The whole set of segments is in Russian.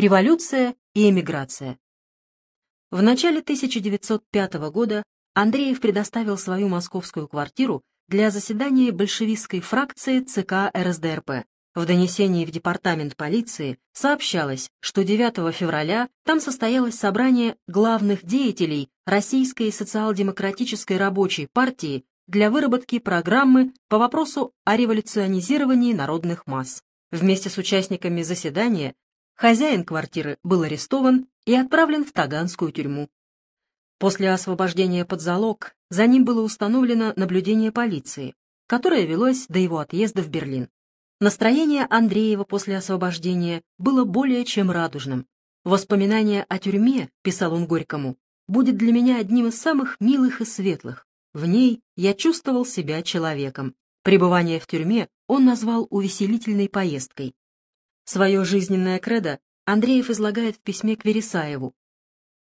Революция и эмиграция. В начале 1905 года Андреев предоставил свою московскую квартиру для заседания большевистской фракции ЦК РСДРП. В донесении в департамент полиции сообщалось, что 9 февраля там состоялось собрание главных деятелей Российской социал-демократической рабочей партии для выработки программы по вопросу о революционизировании народных масс. Вместе с участниками заседания хозяин квартиры был арестован и отправлен в Таганскую тюрьму. После освобождения под залог за ним было установлено наблюдение полиции, которое велось до его отъезда в Берлин. Настроение Андреева после освобождения было более чем радужным. «Воспоминание о тюрьме», — писал он Горькому, — «будет для меня одним из самых милых и светлых. В ней я чувствовал себя человеком. Пребывание в тюрьме он назвал увеселительной поездкой. Свое жизненное кредо Андреев излагает в письме к Вересаеву.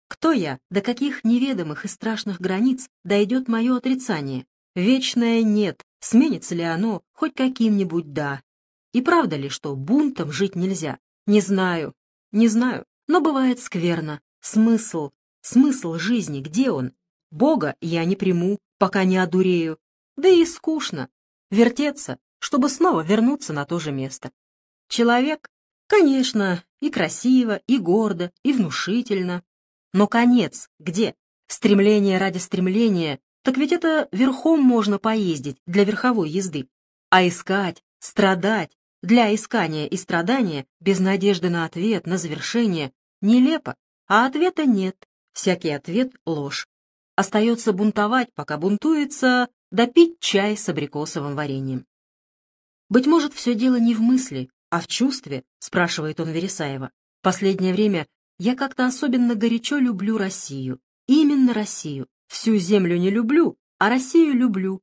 «Кто я? До каких неведомых и страшных границ дойдет мое отрицание? Вечное «нет», сменится ли оно хоть каким-нибудь «да»? И правда ли, что бунтом жить нельзя? Не знаю, не знаю, но бывает скверно. Смысл, смысл жизни, где он? Бога я не приму, пока не одурею. Да и скучно. Вертеться, чтобы снова вернуться на то же место. Человек, конечно, и красиво, и гордо, и внушительно. Но конец где? Стремление ради стремления, так ведь это верхом можно поездить для верховой езды. А искать, страдать, для искания и страдания, без надежды на ответ, на завершение, нелепо, а ответа нет, всякий ответ — ложь. Остается бунтовать, пока бунтуется, допить чай с абрикосовым вареньем. Быть может, все дело не в мысли, а в чувстве, спрашивает он Вересаева. Последнее время я как-то особенно горячо люблю Россию. Именно Россию. Всю землю не люблю, а Россию люблю.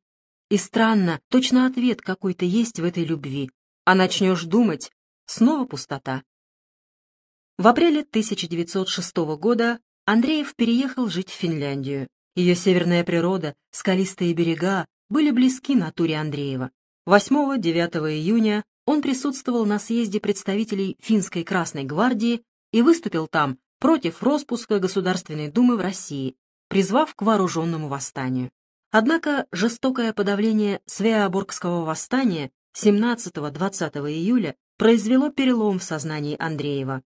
И странно, точно ответ какой-то есть в этой любви. А начнешь думать, снова пустота. В апреле 1906 года Андреев переехал жить в Финляндию. Ее северная природа, скалистые берега были близки натуре Андреева. 8-9 июня он присутствовал на съезде представителей Финской Красной Гвардии и выступил там против распуска Государственной Думы в России, призвав к вооруженному восстанию. Однако жестокое подавление Свеоборгского восстания 17-20 июля произвело перелом в сознании Андреева.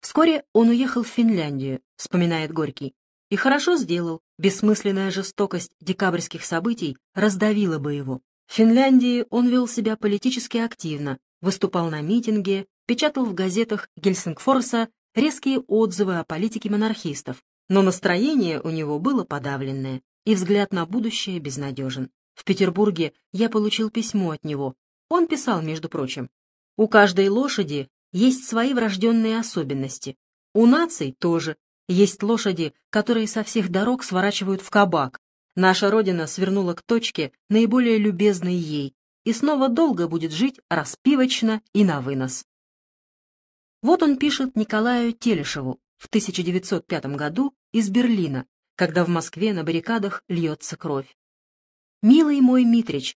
Вскоре он уехал в Финляндию, вспоминает Горький, и хорошо сделал, бессмысленная жестокость декабрьских событий раздавила бы его. В Финляндии он вел себя политически активно, выступал на митинге, печатал в газетах Гельсингфорса резкие отзывы о политике монархистов, но настроение у него было подавленное, и взгляд на будущее безнадежен. В Петербурге я получил письмо от него. Он писал, между прочим, «У каждой лошади есть свои врожденные особенности. У наций тоже. Есть лошади, которые со всех дорог сворачивают в кабак. Наша Родина свернула к точке, наиболее любезной ей, и снова долго будет жить распивочно и на вынос. Вот он пишет Николаю Телешеву в 1905 году из Берлина, когда в Москве на баррикадах льется кровь. «Милый мой Митрич,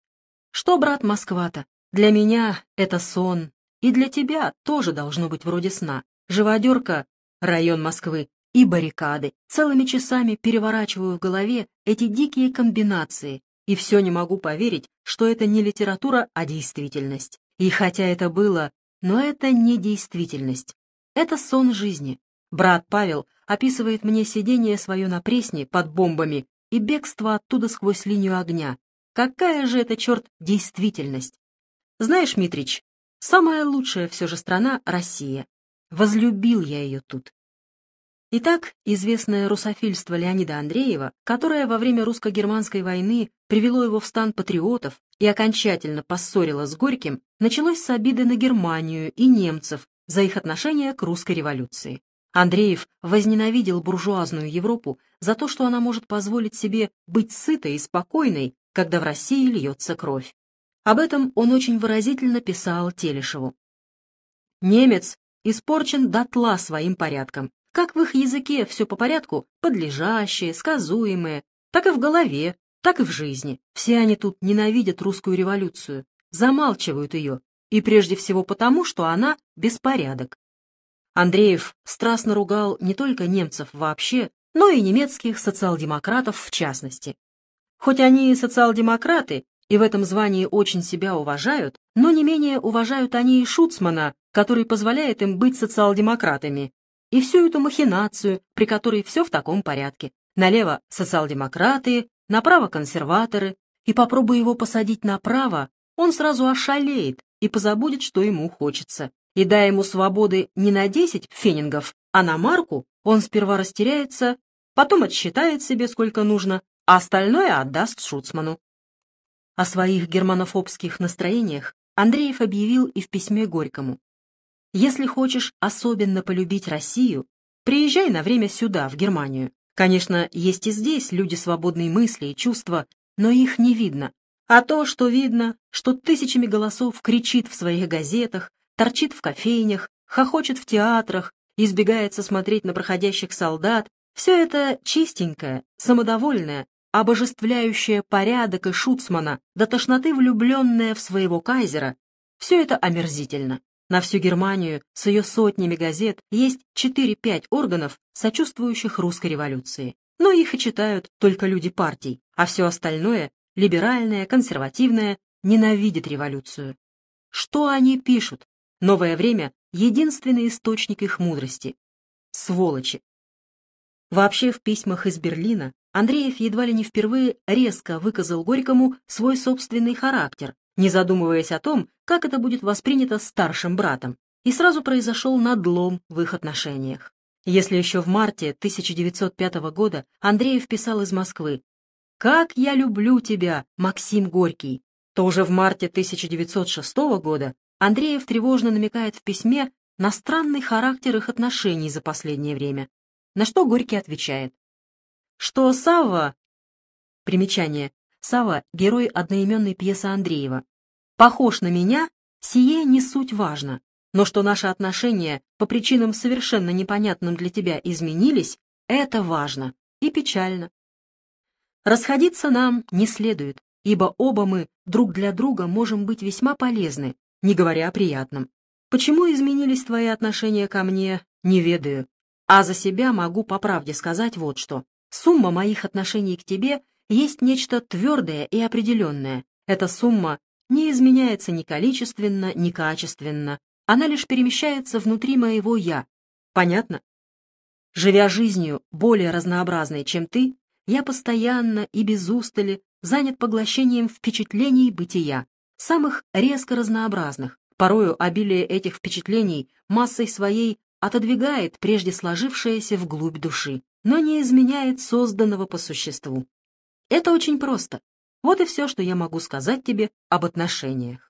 что, брат, Москва-то? Для меня это сон, и для тебя тоже должно быть вроде сна. Живодерка, район Москвы, и баррикады. Целыми часами переворачиваю в голове эти дикие комбинации, и все не могу поверить, что это не литература, а действительность. И хотя это было, но это не действительность. Это сон жизни. Брат Павел описывает мне сидение свое на пресне под бомбами и бегство оттуда сквозь линию огня. Какая же это, черт, действительность? Знаешь, Митрич, самая лучшая все же страна — Россия. Возлюбил я ее тут. Итак, известное русофильство Леонида Андреева, которое во время русско-германской войны привело его в стан патриотов и окончательно поссорило с Горьким, началось с обиды на Германию и немцев за их отношение к русской революции. Андреев возненавидел буржуазную Европу за то, что она может позволить себе быть сытой и спокойной, когда в России льется кровь. Об этом он очень выразительно писал Телешеву. Немец испорчен дотла своим порядком, как в их языке все по порядку, подлежащее, сказуемое, так и в голове, так и в жизни. Все они тут ненавидят русскую революцию, замалчивают ее, и прежде всего потому, что она беспорядок. Андреев страстно ругал не только немцев вообще, но и немецких социал-демократов в частности. Хоть они и социал-демократы, и в этом звании очень себя уважают, но не менее уважают они и Шуцмана, который позволяет им быть социал-демократами, и всю эту махинацию, при которой все в таком порядке. Налево социал-демократы, направо консерваторы, и попробуй его посадить направо, он сразу ошалеет и позабудет, что ему хочется. И дай ему свободы не на 10 фенингов, а на марку, он сперва растеряется, потом отсчитает себе сколько нужно, а остальное отдаст Шуцману. О своих германофобских настроениях Андреев объявил и в письме Горькому. «Если хочешь особенно полюбить Россию, приезжай на время сюда, в Германию. Конечно, есть и здесь люди свободной мысли и чувства, но их не видно. А то, что видно, что тысячами голосов кричит в своих газетах, торчит в кофейнях, хохочет в театрах, избегается смотреть на проходящих солдат, все это чистенькое, самодовольное, обожествляющая порядок и шуцмана, до тошноты влюбленная в своего кайзера, все это омерзительно. На всю Германию с ее сотнями газет есть 4-5 органов, сочувствующих русской революции. Но их и читают только люди партий, а все остальное, либеральное, консервативное, ненавидит революцию. Что они пишут? Новое время — единственный источник их мудрости. Сволочи. Вообще в письмах из Берлина Андреев едва ли не впервые резко выказал Горькому свой собственный характер, не задумываясь о том, как это будет воспринято старшим братом, и сразу произошел надлом в их отношениях. Если еще в марте 1905 года Андреев писал из Москвы «Как я люблю тебя, Максим Горький», то уже в марте 1906 года Андреев тревожно намекает в письме на странный характер их отношений за последнее время, на что Горький отвечает что Сава... Примечание. Сава — герой одноименной пьесы Андреева. Похож на меня, сие не суть важно, но что наши отношения по причинам совершенно непонятным для тебя изменились, это важно и печально. Расходиться нам не следует, ибо оба мы друг для друга можем быть весьма полезны, не говоря о приятном. Почему изменились твои отношения ко мне, не ведаю, а за себя могу по правде сказать вот что. Сумма моих отношений к тебе есть нечто твердое и определенное. Эта сумма не изменяется ни количественно, ни качественно. Она лишь перемещается внутри моего «я». Понятно? Живя жизнью более разнообразной, чем ты, я постоянно и без устали занят поглощением впечатлений бытия, самых резко разнообразных. Порою обилие этих впечатлений массой своей отодвигает прежде сложившееся вглубь души но не изменяет созданного по существу. Это очень просто. Вот и все, что я могу сказать тебе об отношениях.